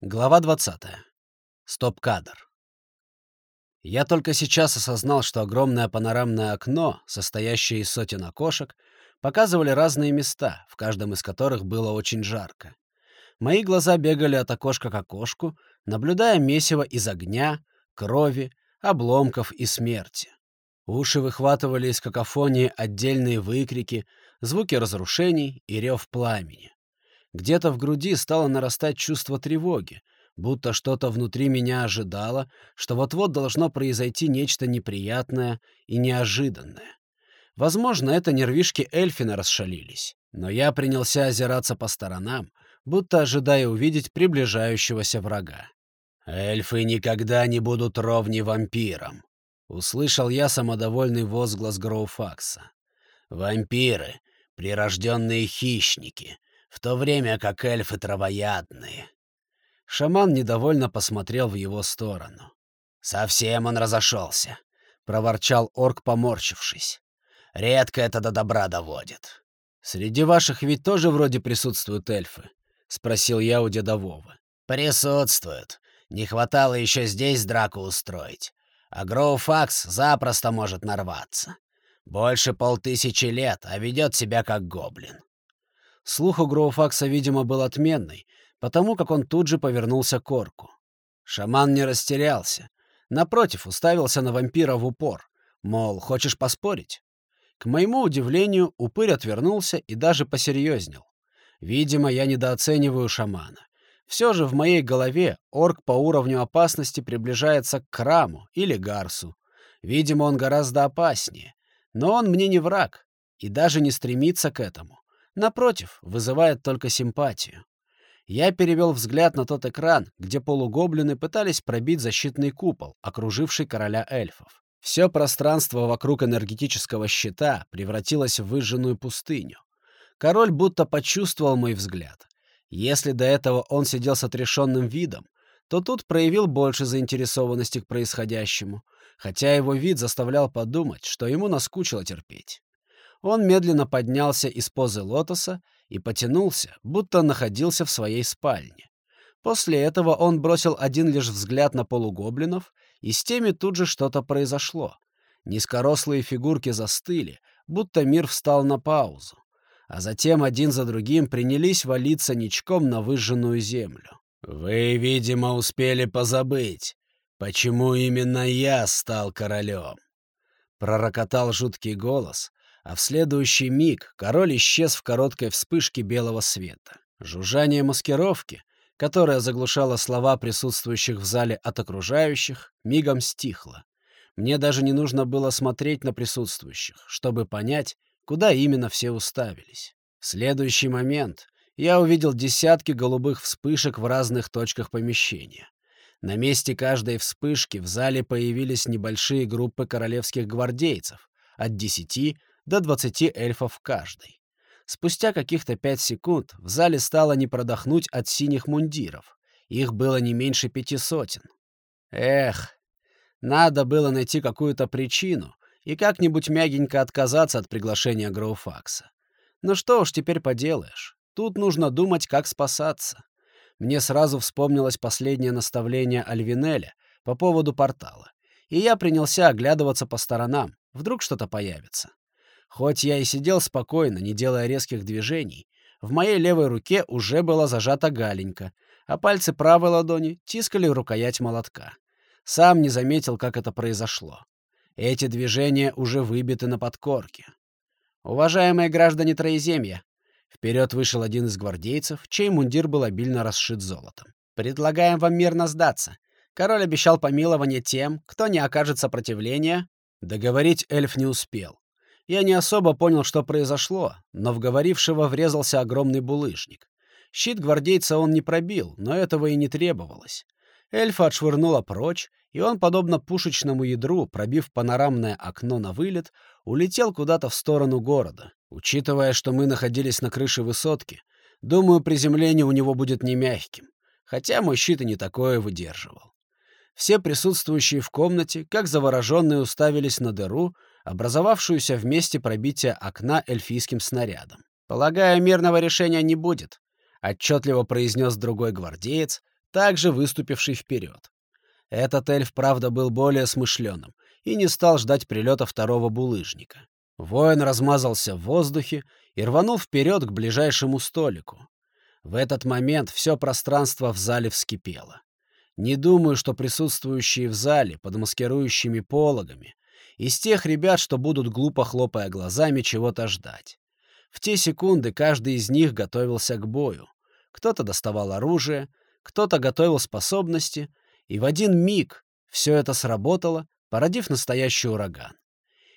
Глава 20. Стоп-кадр. Я только сейчас осознал, что огромное панорамное окно, состоящее из сотен окошек, показывали разные места, в каждом из которых было очень жарко. Мои глаза бегали от окошка к окошку, наблюдая месиво из огня, крови, обломков и смерти. Уши выхватывали из какофонии отдельные выкрики, звуки разрушений и рев пламени. Где-то в груди стало нарастать чувство тревоги, будто что-то внутри меня ожидало, что вот-вот должно произойти нечто неприятное и неожиданное. Возможно, это нервишки Эльфина расшалились, но я принялся озираться по сторонам, будто ожидая увидеть приближающегося врага. «Эльфы никогда не будут ровни вампирам», — услышал я самодовольный возглас Гроуфакса. «Вампиры — прирожденные хищники, в то время как эльфы травоядные. Шаман недовольно посмотрел в его сторону. «Совсем он разошелся», — проворчал орк, поморщившись. «Редко это до добра доводит». «Среди ваших ведь тоже вроде присутствуют эльфы?» — спросил я у деда Вовы. «Присутствуют. Не хватало еще здесь драку устроить. А Гроуфакс запросто может нарваться. Больше полтысячи лет, а ведет себя как гоблин. Слух у Гроуфакса, видимо, был отменный, потому как он тут же повернулся к орку. Шаман не растерялся. Напротив, уставился на вампира в упор. Мол, хочешь поспорить? К моему удивлению, упырь отвернулся и даже посерьезнел. Видимо, я недооцениваю шамана. Все же в моей голове орк по уровню опасности приближается к Краму или Гарсу. Видимо, он гораздо опаснее. Но он мне не враг и даже не стремится к этому. Напротив, вызывает только симпатию. Я перевел взгляд на тот экран, где полугоблины пытались пробить защитный купол, окруживший короля эльфов. Все пространство вокруг энергетического щита превратилось в выжженную пустыню. Король будто почувствовал мой взгляд. Если до этого он сидел с отрешенным видом, то тут проявил больше заинтересованности к происходящему, хотя его вид заставлял подумать, что ему наскучило терпеть. Он медленно поднялся из позы лотоса и потянулся, будто находился в своей спальне. После этого он бросил один лишь взгляд на полугоблинов, и с теми тут же что-то произошло. Низкорослые фигурки застыли, будто мир встал на паузу. А затем один за другим принялись валиться ничком на выжженную землю. «Вы, видимо, успели позабыть, почему именно я стал королем», — пророкотал жуткий голос, а в следующий миг король исчез в короткой вспышке белого света. Жужжание маскировки, которое заглушало слова присутствующих в зале от окружающих, мигом стихло. Мне даже не нужно было смотреть на присутствующих, чтобы понять, куда именно все уставились. В следующий момент я увидел десятки голубых вспышек в разных точках помещения. На месте каждой вспышки в зале появились небольшие группы королевских гвардейцев, от 10 до 20 эльфов каждый. Спустя каких-то пять секунд в зале стало не продохнуть от синих мундиров. Их было не меньше пяти сотен. Эх, надо было найти какую-то причину и как-нибудь мягенько отказаться от приглашения Гроуфакса. Ну что уж теперь поделаешь. Тут нужно думать, как спасаться. Мне сразу вспомнилось последнее наставление Альвинеля по поводу портала. И я принялся оглядываться по сторонам. Вдруг что-то появится. Хоть я и сидел спокойно, не делая резких движений, в моей левой руке уже была зажата галенька, а пальцы правой ладони тискали рукоять молотка. Сам не заметил, как это произошло. Эти движения уже выбиты на подкорке. «Уважаемые граждане Троеземья!» Вперед вышел один из гвардейцев, чей мундир был обильно расшит золотом. «Предлагаем вам мирно сдаться. Король обещал помилование тем, кто не окажет сопротивления». Договорить эльф не успел. Я не особо понял, что произошло, но в говорившего врезался огромный булыжник. Щит гвардейца он не пробил, но этого и не требовалось. Эльфа отшвырнула прочь, и он, подобно пушечному ядру, пробив панорамное окно на вылет, улетел куда-то в сторону города. Учитывая, что мы находились на крыше высотки, думаю, приземление у него будет не мягким, хотя мой щит и не такое выдерживал. Все присутствующие в комнате, как завороженные, уставились на дыру, образовавшуюся в месте пробития окна эльфийским снарядом. «Полагаю, мирного решения не будет», — отчетливо произнес другой гвардеец, также выступивший вперед. Этот эльф, правда, был более смышленым и не стал ждать прилета второго булыжника. Воин размазался в воздухе и рванул вперед к ближайшему столику. В этот момент все пространство в зале вскипело. Не думаю, что присутствующие в зале под маскирующими пологами из тех ребят, что будут глупо хлопая глазами чего-то ждать. В те секунды каждый из них готовился к бою. Кто-то доставал оружие, кто-то готовил способности, и в один миг все это сработало, породив настоящий ураган.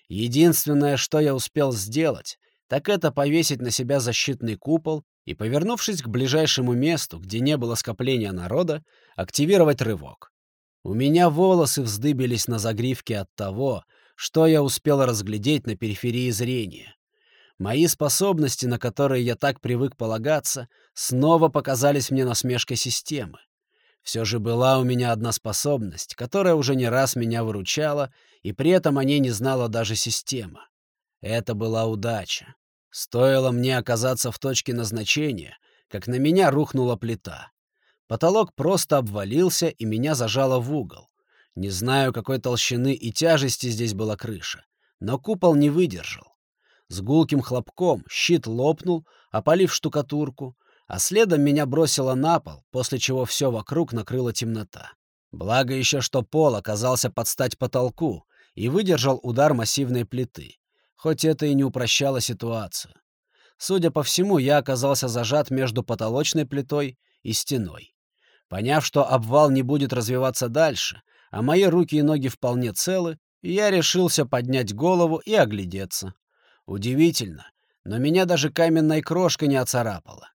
Единственное, что я успел сделать, так это повесить на себя защитный купол и, повернувшись к ближайшему месту, где не было скопления народа, активировать рывок. У меня волосы вздыбились на загривке от того, что я успел разглядеть на периферии зрения. Мои способности, на которые я так привык полагаться, снова показались мне насмешкой системы. Все же была у меня одна способность, которая уже не раз меня выручала, и при этом о ней не знала даже система. Это была удача. Стоило мне оказаться в точке назначения, как на меня рухнула плита. Потолок просто обвалился, и меня зажало в угол. Не знаю, какой толщины и тяжести здесь была крыша, но купол не выдержал. С гулким хлопком щит лопнул, опалив штукатурку, а следом меня бросило на пол, после чего все вокруг накрыла темнота. Благо еще, что пол оказался под стать потолку и выдержал удар массивной плиты, хоть это и не упрощало ситуацию. Судя по всему, я оказался зажат между потолочной плитой и стеной. Поняв, что обвал не будет развиваться дальше, а мои руки и ноги вполне целы, я решился поднять голову и оглядеться. Удивительно, но меня даже каменной крошкой не оцарапала.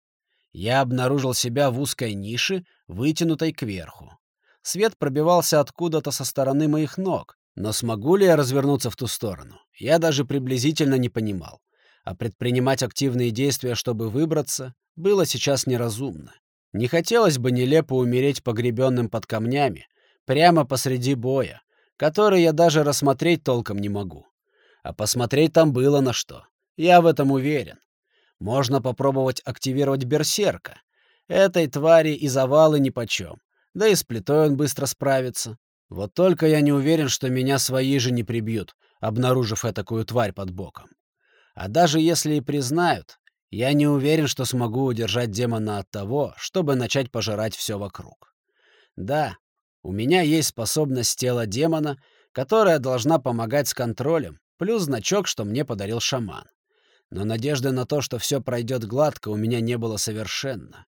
Я обнаружил себя в узкой нише, вытянутой кверху. Свет пробивался откуда-то со стороны моих ног, но смогу ли я развернуться в ту сторону, я даже приблизительно не понимал. А предпринимать активные действия, чтобы выбраться, было сейчас неразумно. Не хотелось бы нелепо умереть погребенным под камнями, прямо посреди боя, который я даже рассмотреть толком не могу. А посмотреть там было на что. Я в этом уверен. Можно попробовать активировать берсерка. Этой твари и завалы нипочем. Да и с плитой он быстро справится. Вот только я не уверен, что меня свои же не прибьют, обнаружив этакую тварь под боком. А даже если и признают, я не уверен, что смогу удержать демона от того, чтобы начать пожирать все вокруг. Да, у меня есть способность тела демона, которая должна помогать с контролем, плюс значок, что мне подарил шаман но надежды на то, что все пройдет гладко, у меня не было совершенно.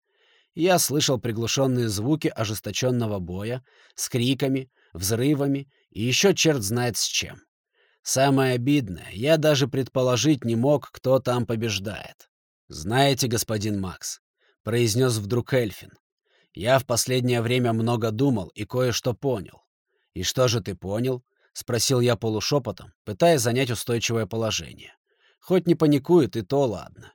Я слышал приглушенные звуки ожесточенного боя с криками, взрывами и еще черт знает с чем. Самое обидное, я даже предположить не мог, кто там побеждает. «Знаете, господин Макс», — произнес вдруг Эльфин, — «я в последнее время много думал и кое-что понял». «И что же ты понял?» — спросил я полушепотом, пытаясь занять устойчивое положение. Хоть не паникует, и то ладно.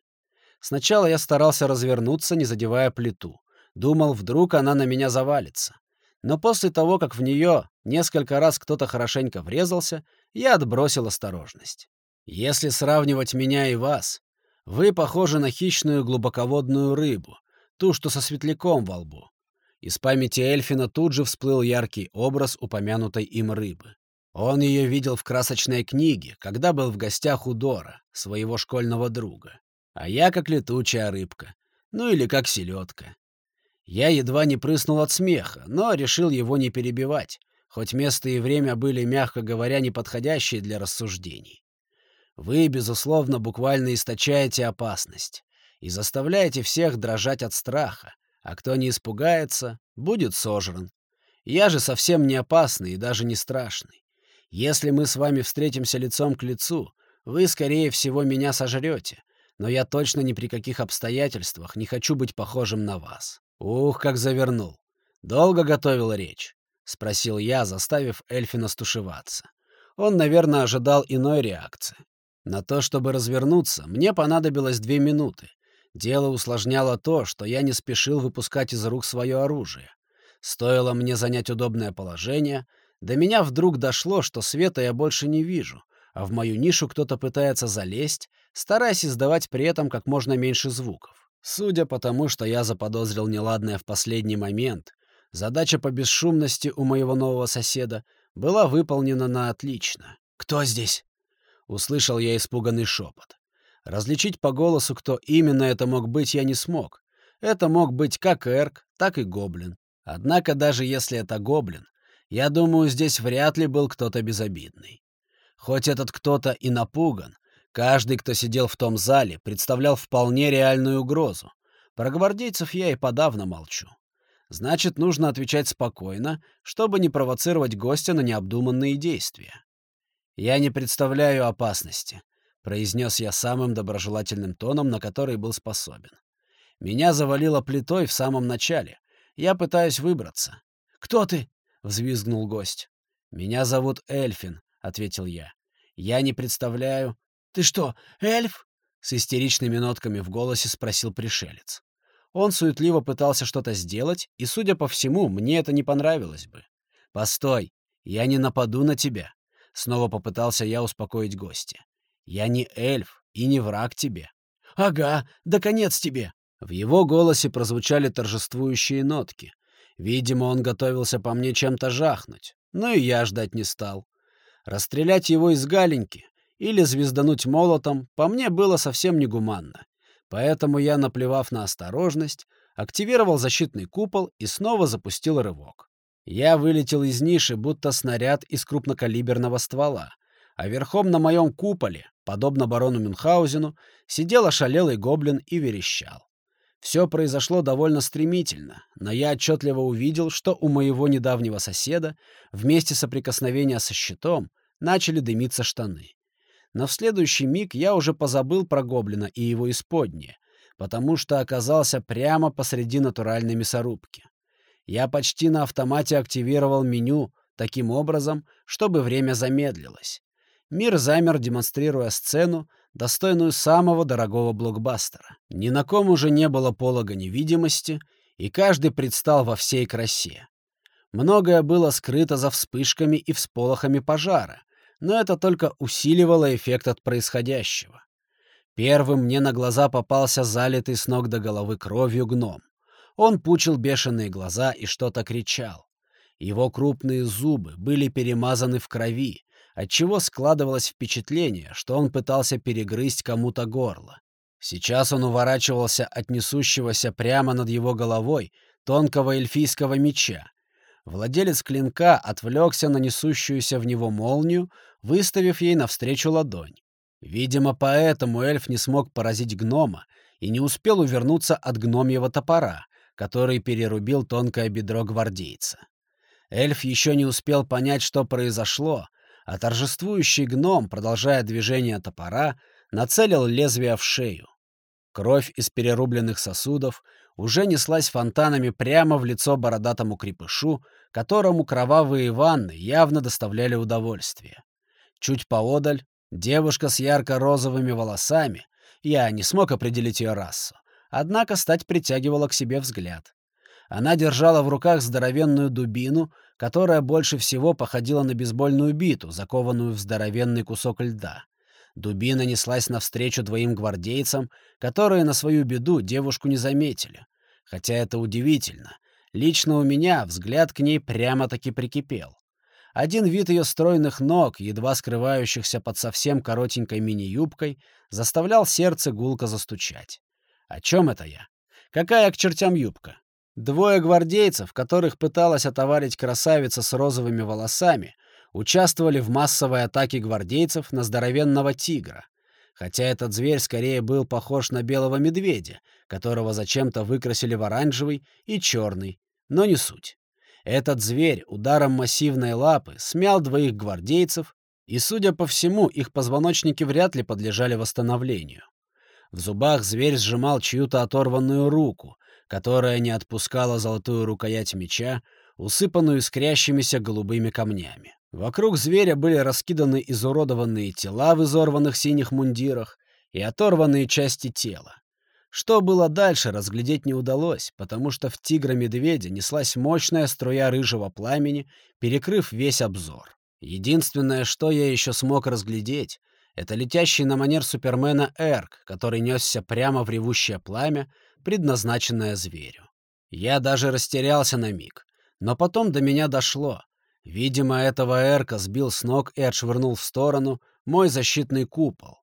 Сначала я старался развернуться, не задевая плиту. Думал, вдруг она на меня завалится. Но после того, как в нее несколько раз кто-то хорошенько врезался, я отбросил осторожность. Если сравнивать меня и вас, вы похожи на хищную глубоководную рыбу, ту, что со светляком во лбу. Из памяти Эльфина тут же всплыл яркий образ упомянутой им рыбы. Он ее видел в красочной книге, когда был в гостях у Дора, своего школьного друга. А я как летучая рыбка. Ну или как селедка. Я едва не прыснул от смеха, но решил его не перебивать, хоть место и время были, мягко говоря, неподходящие для рассуждений. Вы, безусловно, буквально источаете опасность и заставляете всех дрожать от страха, а кто не испугается, будет сожран. Я же совсем не опасный и даже не страшный. Если мы с вами встретимся лицом к лицу, вы, скорее всего, меня сожрете, но я точно ни при каких обстоятельствах не хочу быть похожим на вас. Ух, как завернул. Долго готовил речь? — спросил я, заставив Эльфина стушеваться. Он, наверное, ожидал иной реакции. На то, чтобы развернуться, мне понадобилось две минуты. Дело усложняло то, что я не спешил выпускать из рук свое оружие. Стоило мне занять удобное положение, до меня вдруг дошло, что света я больше не вижу, а в мою нишу кто-то пытается залезть, стараясь издавать при этом как можно меньше звуков. Судя по тому, что я заподозрил неладное в последний момент, Задача по бесшумности у моего нового соседа была выполнена на отлично. «Кто здесь?» — услышал я испуганный шепот. Различить по голосу, кто именно это мог быть, я не смог. Это мог быть как Эрк, так и Гоблин. Однако даже если это Гоблин, я думаю, здесь вряд ли был кто-то безобидный. Хоть этот кто-то и напуган, каждый, кто сидел в том зале, представлял вполне реальную угрозу. Про гвардейцев я и подавно молчу. Значит, нужно отвечать спокойно, чтобы не провоцировать гостя на необдуманные действия. «Я не представляю опасности», — произнес я самым доброжелательным тоном, на который был способен. «Меня завалило плитой в самом начале. Я пытаюсь выбраться». «Кто ты?» — взвизгнул гость. «Меня зовут Эльфин», — ответил я. «Я не представляю...» «Ты что, эльф?» — с истеричными нотками в голосе спросил пришелец. Он суетливо пытался что-то сделать, и, судя по всему, мне это не понравилось бы. «Постой, я не нападу на тебя», — снова попытался я успокоить гостя. «Я не эльф и не враг тебе». «Ага, да конец тебе!» В его голосе прозвучали торжествующие нотки. Видимо, он готовился по мне чем-то жахнуть, но и я ждать не стал. Расстрелять его из галеньки или звездануть молотом по мне было совсем негуманно. Поэтому я, наплевав на осторожность, активировал защитный купол и снова запустил рывок. Я вылетел из ниши, будто снаряд из крупнокалиберного ствола, а верхом на моем куполе, подобно барону Мюнхгаузену, сидел ошалелый гоблин и верещал. Все произошло довольно стремительно, но я отчетливо увидел, что у моего недавнего соседа вместе соприкосновения со щитом начали дымиться штаны. Но в следующий миг я уже позабыл про гоблина и его исподнее, потому что оказался прямо посреди натуральной мясорубки. Я почти на автомате активировал меню таким образом, чтобы время замедлилось. Мир замер, демонстрируя сцену, достойную самого дорогого блокбастера. Ни на ком уже не было полога невидимости, и каждый предстал во всей красе. Многое было скрыто за вспышками и всполохами пожара, но это только усиливало эффект от происходящего. Первым мне на глаза попался залитый с ног до головы кровью гном. Он пучил бешеные глаза и что-то кричал. Его крупные зубы были перемазаны в крови, отчего складывалось впечатление, что он пытался перегрызть кому-то горло. Сейчас он уворачивался от несущегося прямо над его головой тонкого эльфийского меча. Владелец клинка отвлекся на несущуюся в него молнию, выставив ей навстречу ладонь. Видимо, поэтому эльф не смог поразить гнома и не успел увернуться от гномьего топора, который перерубил тонкое бедро гвардейца. Эльф еще не успел понять, что произошло, а торжествующий гном, продолжая движение топора, нацелил лезвие в шею. Кровь из перерубленных сосудов уже неслась фонтанами прямо в лицо бородатому крепышу, которому кровавые ванны явно доставляли удовольствие. Чуть поодаль девушка с ярко-розовыми волосами, я не смог определить ее расу, однако стать притягивала к себе взгляд. Она держала в руках здоровенную дубину, которая больше всего походила на бейсбольную биту, закованную в здоровенный кусок льда. Дубина неслась навстречу двоим гвардейцам, которые на свою беду девушку не заметили. Хотя это удивительно. Лично у меня взгляд к ней прямо-таки прикипел. Один вид ее стройных ног, едва скрывающихся под совсем коротенькой мини-юбкой, заставлял сердце гулко застучать. О чем это я? Какая к чертям юбка? Двое гвардейцев, которых пыталась отоварить красавица с розовыми волосами, участвовали в массовой атаке гвардейцев на здоровенного тигра. Хотя этот зверь скорее был похож на белого медведя, которого зачем-то выкрасили в оранжевый и черный, но не суть. Этот зверь ударом массивной лапы смял двоих гвардейцев, и, судя по всему, их позвоночники вряд ли подлежали восстановлению. В зубах зверь сжимал чью-то оторванную руку, которая не отпускала золотую рукоять меча, усыпанную искрящимися голубыми камнями. Вокруг зверя были раскиданы изуродованные тела в изорванных синих мундирах и оторванные части тела. Что было дальше, разглядеть не удалось, потому что в тигра-медведя неслась мощная струя рыжего пламени, перекрыв весь обзор. Единственное, что я еще смог разглядеть, это летящий на манер Супермена Эрк, который несся прямо в ревущее пламя, предназначенное зверю. Я даже растерялся на миг, Но потом до меня дошло. Видимо, этого Эрка сбил с ног и отшвырнул в сторону мой защитный купол.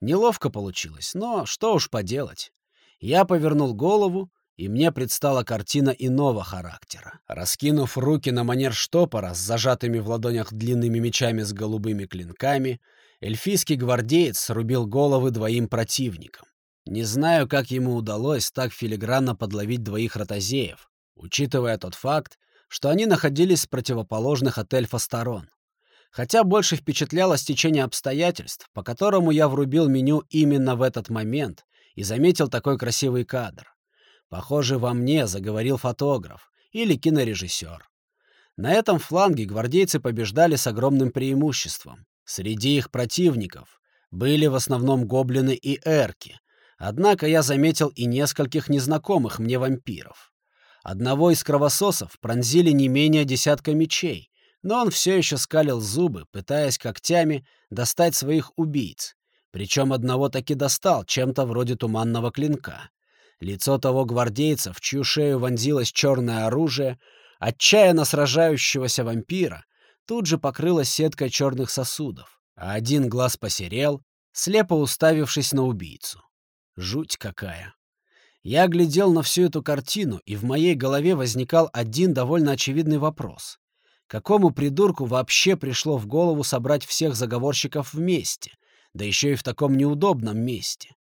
Неловко получилось, но что уж поделать. Я повернул голову, и мне предстала картина иного характера. Раскинув руки на манер штопора с зажатыми в ладонях длинными мечами с голубыми клинками, эльфийский гвардеец срубил головы двоим противникам. Не знаю, как ему удалось так филигранно подловить двоих ротозеев, учитывая тот факт, что они находились с противоположных от эльфа сторон. Хотя больше впечатляло стечение обстоятельств, по которому я врубил меню именно в этот момент и заметил такой красивый кадр. Похоже, во мне заговорил фотограф или кинорежиссер. На этом фланге гвардейцы побеждали с огромным преимуществом. Среди их противников были в основном гоблины и эрки, Однако я заметил и нескольких незнакомых мне вампиров. Одного из кровососов пронзили не менее десятка мечей, но он все еще скалил зубы, пытаясь когтями достать своих убийц. Причем одного таки достал, чем-то вроде туманного клинка. Лицо того гвардейца, в чью шею вонзилось черное оружие, отчаянно сражающегося вампира, тут же покрылось сеткой черных сосудов, а один глаз посерел, слепо уставившись на убийцу. Жуть какая. Я глядел на всю эту картину, и в моей голове возникал один довольно очевидный вопрос. Какому придурку вообще пришло в голову собрать всех заговорщиков вместе, да еще и в таком неудобном месте?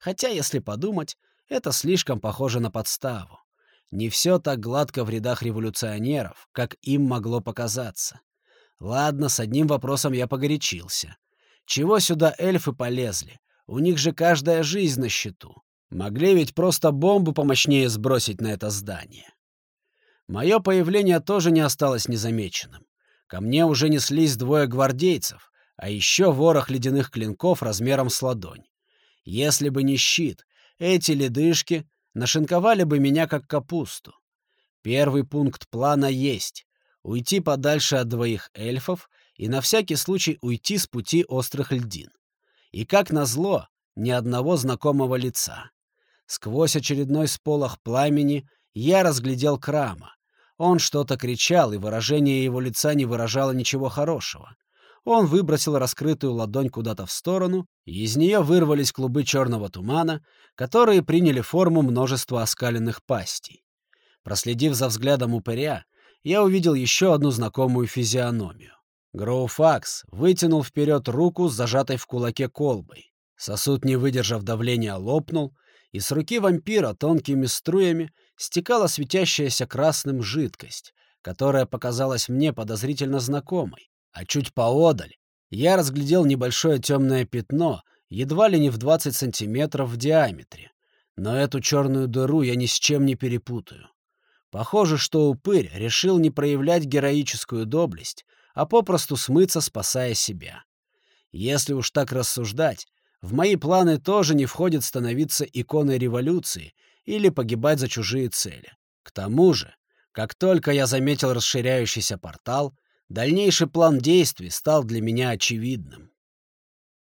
Хотя, если подумать, это слишком похоже на подставу. Не все так гладко в рядах революционеров, как им могло показаться. Ладно, с одним вопросом я погорячился. Чего сюда эльфы полезли? У них же каждая жизнь на счету. Могли ведь просто бомбу помощнее сбросить на это здание. Мое появление тоже не осталось незамеченным. Ко мне уже неслись двое гвардейцев, а еще ворох ледяных клинков размером с ладонь. Если бы не щит, эти ледышки нашинковали бы меня как капусту. Первый пункт плана есть — уйти подальше от двоих эльфов и на всякий случай уйти с пути острых льдин. И, как назло, ни одного знакомого лица. Сквозь очередной сполох пламени я разглядел Крама. Он что-то кричал, и выражение его лица не выражало ничего хорошего. Он выбросил раскрытую ладонь куда-то в сторону, и из нее вырвались клубы черного тумана, которые приняли форму множества оскаленных пастей. Проследив за взглядом упыря, я увидел еще одну знакомую физиономию. Гроуфакс вытянул вперед руку с зажатой в кулаке колбой. Сосуд, не выдержав давления, лопнул, и с руки вампира тонкими струями стекала светящаяся красным жидкость, которая показалась мне подозрительно знакомой. А чуть поодаль я разглядел небольшое темное пятно, едва ли не в 20 сантиметров в диаметре. Но эту черную дыру я ни с чем не перепутаю. Похоже, что упырь решил не проявлять героическую доблесть, а попросту смыться, спасая себя. Если уж так рассуждать, в мои планы тоже не входит становиться иконой революции или погибать за чужие цели. К тому же, как только я заметил расширяющийся портал, дальнейший план действий стал для меня очевидным.